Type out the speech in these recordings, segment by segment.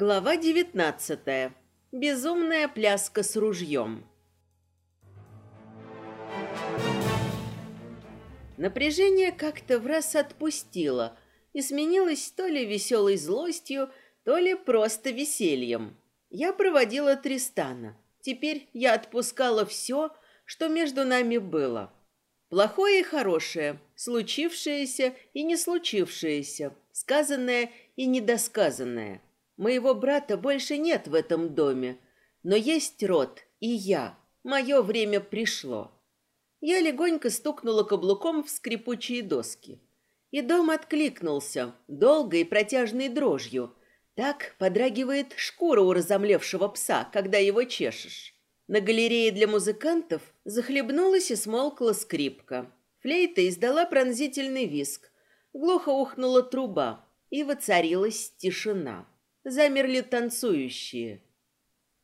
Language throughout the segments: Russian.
Глава девятнадцатая. Безумная пляска с ружьем. Напряжение как-то в раз отпустило и сменилось то ли веселой злостью, то ли просто весельем. Я проводила Тристана. Теперь я отпускала все, что между нами было. Плохое и хорошее, случившееся и не случившееся, сказанное и недосказанное – Моего брата больше нет в этом доме, но есть род и я. Мое время пришло. Я легонько стукнула каблуком в скрипучие доски. И дом откликнулся, долгой протяжной дрожью. Так подрагивает шкура у разомлевшего пса, когда его чешешь. На галерее для музыкантов захлебнулась и смолкла скрипка. Флейта издала пронзительный виск. Глухо ухнула труба, и воцарилась тишина замерли танцующие.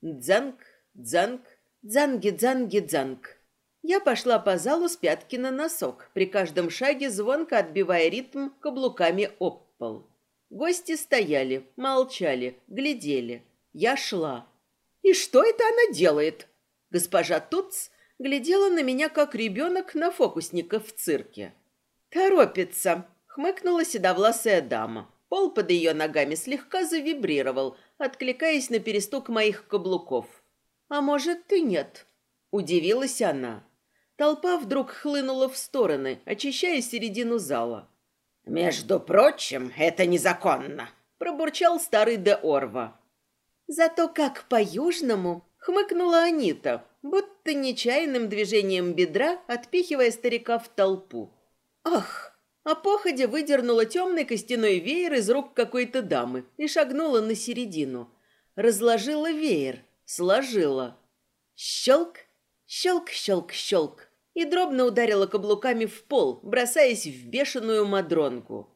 Дзанг, дзанг, дзанги, дзанги, дзанг. Я пошла по залу с пятки на носок, при каждом шаге звонко отбивая ритм каблуками об пол. Гости стояли, молчали, глядели. Я шла. «И что это она делает?» Госпожа Туц глядела на меня, как ребенок на фокусника в цирке. «Торопится», — хмыкнула седовласая дама. Пол под ее ногами слегка завибрировал, откликаясь на перестук моих каблуков. «А может, и нет?» – удивилась она. Толпа вдруг хлынула в стороны, очищая середину зала. «Между прочим, это незаконно», – пробурчал старый де Орва. «Зато как по-южному», – хмыкнула Анита, будто нечаянным движением бедра, отпихивая старика в толпу. «Ах!» А походя выдернула темный костяной веер из рук какой-то дамы и шагнула на середину. Разложила веер, сложила. Щелк, щелк, щелк, щелк. И дробно ударила каблуками в пол, бросаясь в бешеную мадронку.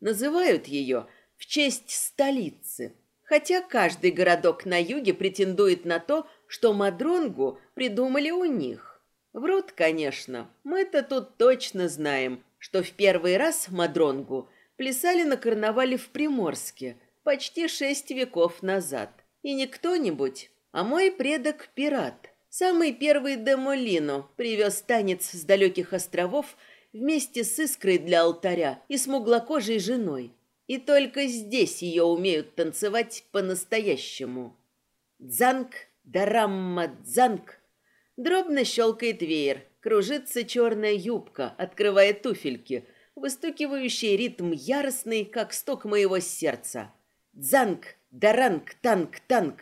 Называют ее в честь столицы. Хотя каждый городок на юге претендует на то, что мадронгу придумали у них. Врут, конечно. Мы-то тут точно знаем, что в первый раз Мадронгу плясали на карнавале в Приморске почти шесть веков назад. И не кто-нибудь, а мой предок-пират, самый первый Демолино, привез танец с далеких островов вместе с искрой для алтаря и смуглокожей женой. И только здесь ее умеют танцевать по-настоящему. Дзанг, дарамма, дзанг. Дробно щелкает веер, Кружится черная юбка, открывая туфельки, выстукивающий ритм яростный, как стук моего сердца. Дзанг, даранг, танк, танк.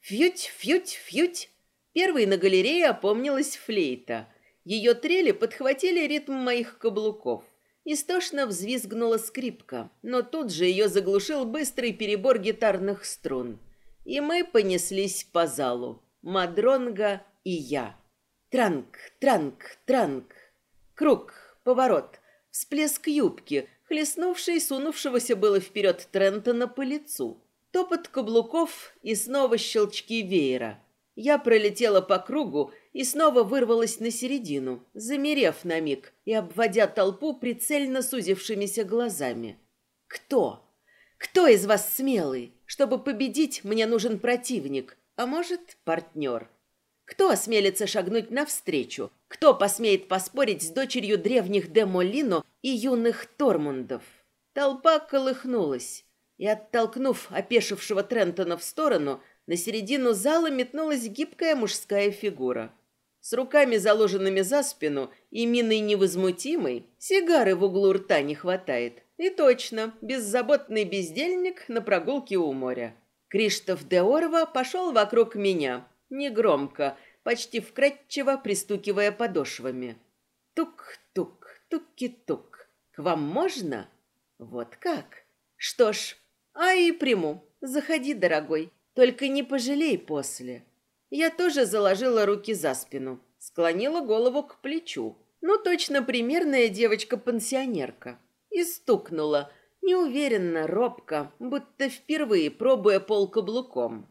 Фьють, фьють, фьють. Первой на галерее опомнилась флейта. Ее трели подхватили ритм моих каблуков. Истошно взвизгнула скрипка, но тут же ее заглушил быстрый перебор гитарных струн. И мы понеслись по залу. Мадронга и я. Транк, транк, транк. Круг, поворот, всплеск юбки, хлестнувший сунувшегося было вперед Трентона по лицу. Топот каблуков и снова щелчки веера. Я пролетела по кругу и снова вырвалась на середину, замерев на миг и обводя толпу прицельно сузившимися глазами. «Кто? Кто из вас смелый? Чтобы победить, мне нужен противник, а может, партнер». Кто осмелится шагнуть навстречу? Кто посмеет поспорить с дочерью древних Демолино и юных Тормундов? Толпа колыхнулась, и, оттолкнув опешившего Трентона в сторону, на середину зала метнулась гибкая мужская фигура. С руками, заложенными за спину, и миной невозмутимой, сигары в углу рта не хватает. И точно, беззаботный бездельник на прогулке у моря. Криштоф де Орва пошел вокруг меня, негромко, почти вкрадчиво пристукивая подошвами. Тук-тук, туки-тук. К вам можно? Вот как? Что ж, а и приму. Заходи, дорогой. Только не пожалей после. Я тоже заложила руки за спину, склонила голову к плечу. Ну, точно примерная девочка-пансионерка. И стукнула, неуверенно, робко, будто впервые пробуя пол каблуком.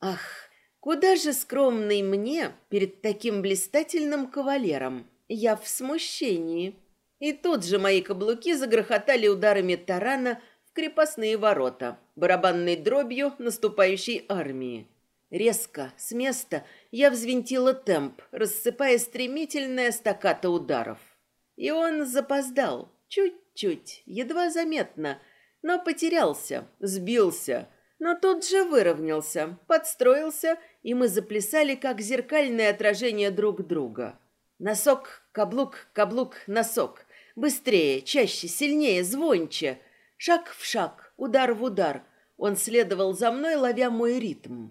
Ах, Куда же скромный мне перед таким блистательным кавалером? Я в смущении. И тут же мои каблуки загрохотали ударами тарана в крепостные ворота, барабанной дробью наступающей армии. Резко, с места, я взвинтила темп, рассыпая стремительное стаката ударов. И он запоздал, чуть-чуть, едва заметно, но потерялся, сбился, но тут же выровнялся, подстроился, и мы заплясали, как зеркальное отражение друг друга. Носок, каблук, каблук, носок. Быстрее, чаще, сильнее, звонче. Шаг в шаг, удар в удар. Он следовал за мной, ловя мой ритм.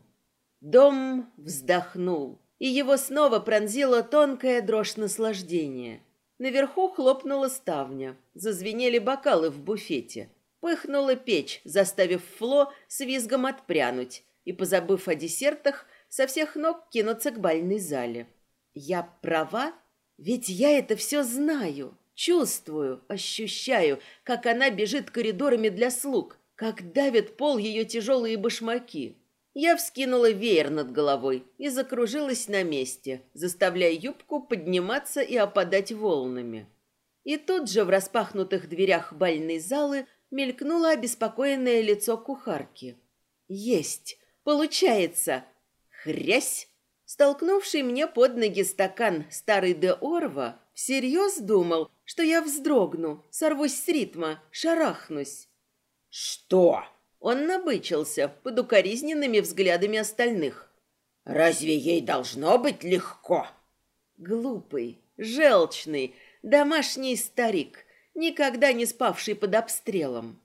Дом вздохнул, и его снова пронзила тонкая дрожь наслаждения. Наверху хлопнула ставня, зазвенели бокалы в буфете. Пыхнула печь, заставив Фло с визгом отпрянуть и, позабыв о десертах, со всех ног кинуться к бальной зале. Я права? Ведь я это все знаю, чувствую, ощущаю, как она бежит коридорами для слуг, как давит пол ее тяжелые башмаки. Я вскинула веер над головой и закружилась на месте, заставляя юбку подниматься и опадать волнами. И тут же в распахнутых дверях бальной залы мелькнуло обеспокоенное лицо кухарки. «Есть! Получается!» Хрясь! Столкнувший мне под ноги стакан старый де Орва всерьез думал, что я вздрогну, сорвусь с ритма, шарахнусь. «Что?» Он набычился под укоризненными взглядами остальных. «Разве ей должно быть легко?» Глупый, желчный, домашний старик, никогда не спавший под обстрелом.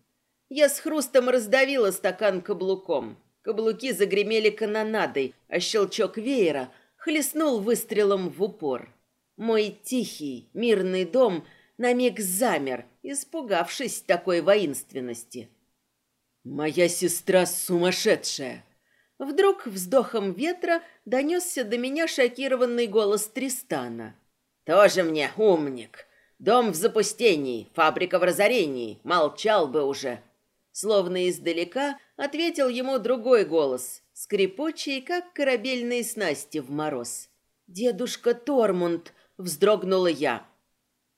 Я с хрустом раздавила стакан каблуком. Каблуки загремели канонадой, а щелчок веера хлестнул выстрелом в упор. Мой тихий, мирный дом на миг замер, испугавшись такой воинственности. «Моя сестра сумасшедшая!» Вдруг вздохом ветра донесся до меня шокированный голос Тристана. «Тоже мне умник. Дом в запустении, фабрика в разорении. Молчал бы уже». Словно издалека ответил ему другой голос, скрипучий, как корабельные снасти в мороз. «Дедушка Тормунд!» — вздрогнула я.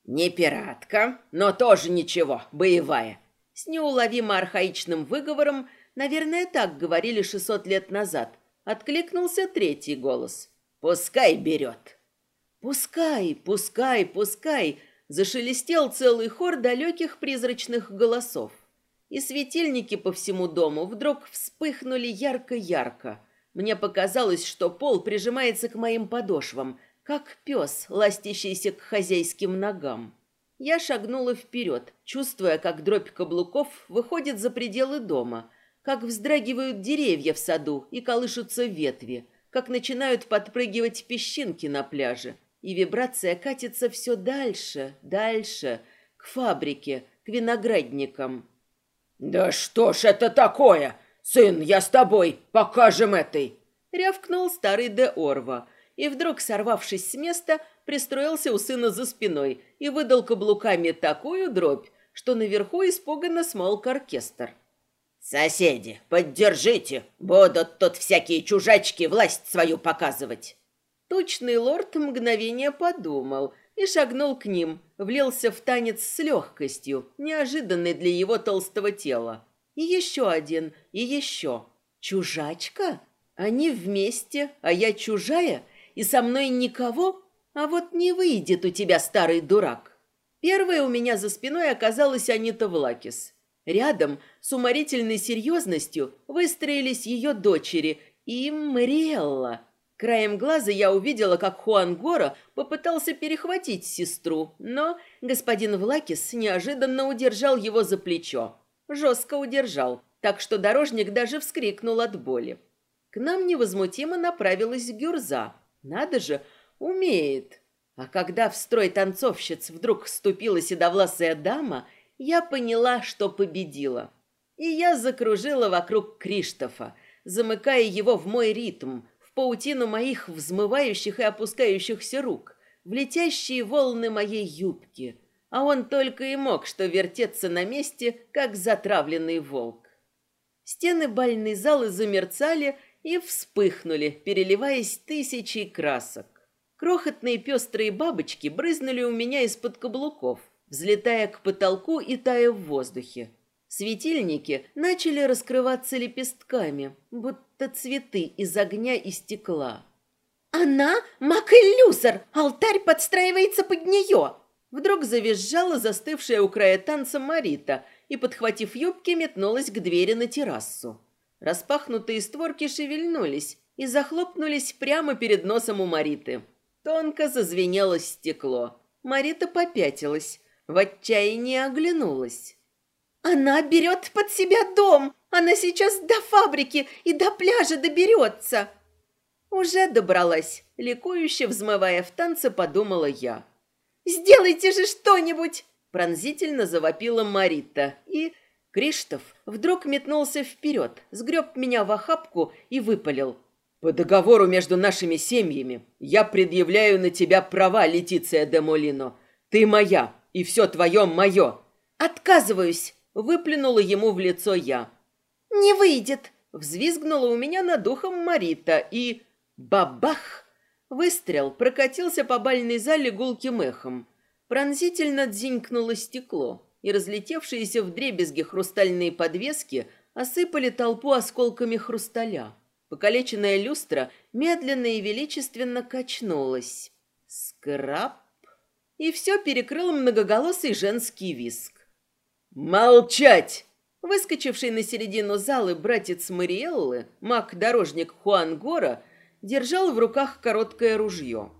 «Не пиратка, но тоже ничего, боевая. С неуловимо архаичным выговором, наверное, так говорили шестьсот лет назад, откликнулся третий голос. «Пускай берет». «Пускай, пускай, пускай!» Зашелестел целый хор далеких призрачных голосов. И светильники по всему дому вдруг вспыхнули ярко-ярко. Мне показалось, что пол прижимается к моим подошвам, как пес, ластящийся к хозяйским ногам. Я шагнула вперед, чувствуя, как дробь каблуков выходит за пределы дома, как вздрагивают деревья в саду и колышутся ветви, как начинают подпрыгивать песчинки на пляже, и вибрация катится все дальше, дальше, к фабрике, к виноградникам. «Да что ж это такое? Сын, я с тобой, покажем этой!» Рявкнул старый де Орва, и вдруг, сорвавшись с места, пристроился у сына за спиной и выдал каблуками такую дробь, что наверху испуганно смолк оркестр. «Соседи, поддержите! Будут тут всякие чужачки власть свою показывать!» Тучный лорд мгновение подумал и шагнул к ним, влился в танец с легкостью, неожиданной для его толстого тела. И еще один, и еще. Чужачка? Они вместе, а я чужая, и со мной никого? А вот не выйдет у тебя, старый дурак. Первая у меня за спиной оказалась Анита Влакис. Рядом с уморительной серьезностью выстроились ее дочери и Мариэлла. Краем глаза я увидела, как Хуан Гора попытался перехватить сестру, но господин Влакис неожиданно удержал его за плечо. Жестко удержал, так что дорожник даже вскрикнул от боли. К нам невозмутимо направилась Гюрза. Надо же, Умеет. А когда в строй танцовщиц вдруг вступила седовласая дама, я поняла, что победила. И я закружила вокруг Криштофа, замыкая его в мой ритм, паутину моих взмывающих и опускающихся рук, в летящие волны моей юбки. А он только и мог что вертеться на месте, как затравленный волк. Стены бальной залы замерцали и вспыхнули, переливаясь тысячей красок. Крохотные пестрые бабочки брызнули у меня из-под каблуков, взлетая к потолку и тая в воздухе. Светильники начали раскрываться лепестками, будто цветы из огня и стекла. «Она Макэлюсер! Алтарь подстраивается под нее!» Вдруг завизжала застывшая у края танца Марита и, подхватив юбки, метнулась к двери на террасу. Распахнутые створки шевельнулись и захлопнулись прямо перед носом у Мариты. Тонко зазвенело стекло. Марита попятилась, в отчаянии оглянулась. «Она берет под себя дом! Она сейчас до фабрики и до пляжа доберется!» «Уже добралась», — ликующе взмывая в танце, подумала я. «Сделайте же что-нибудь!» Пронзительно завопила Марита, и Криштоф вдруг метнулся вперед, сгреб меня в охапку и выпалил. «По договору между нашими семьями я предъявляю на тебя права, Летиция де Молино. Ты моя, и все твое мое». «Отказываюсь!» – выплюнула ему в лицо я. «Не выйдет!» – взвизгнула у меня над ухом Марита, и... Бабах! Выстрел прокатился по бальной зале гулким эхом. Пронзительно дзинькнуло стекло, и разлетевшиеся вдребезги хрустальные подвески осыпали толпу осколками хрусталя. Покалеченная люстра медленно и величественно качнулась. Скраб! И все перекрыл многоголосый женский виск. «Молчать!» Выскочивший на середину залы братец Мариэллы, маг-дорожник Хуан Гора, держал в руках короткое ружье.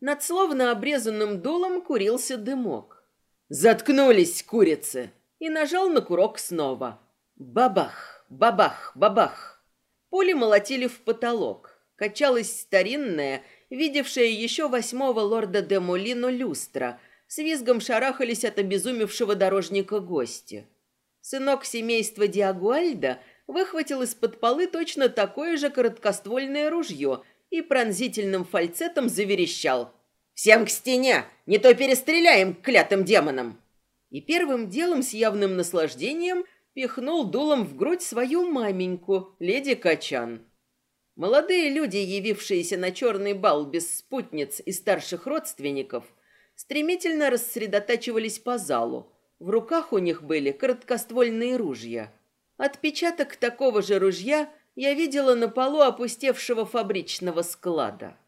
Над словно обрезанным дулом курился дымок. «Заткнулись, курицы!» И нажал на курок снова. Бабах, бабах, бабах. Пули молотили в потолок. Качалась старинная, видевшая еще восьмого лорда де Молино люстра. С визгом шарахались от обезумевшего дорожника гости. Сынок семейства Диагуальда выхватил из-под полы точно такое же короткоствольное ружье и пронзительным фальцетом заверещал. «Всем к стене! Не то перестреляем к клятым демонам!» И первым делом с явным наслаждением пихнул дулом в грудь свою маменьку, леди Качан. Молодые люди, явившиеся на черный бал без спутниц и старших родственников, стремительно рассредотачивались по залу. В руках у них были короткоствольные ружья. Отпечаток такого же ружья я видела на полу опустевшего фабричного склада.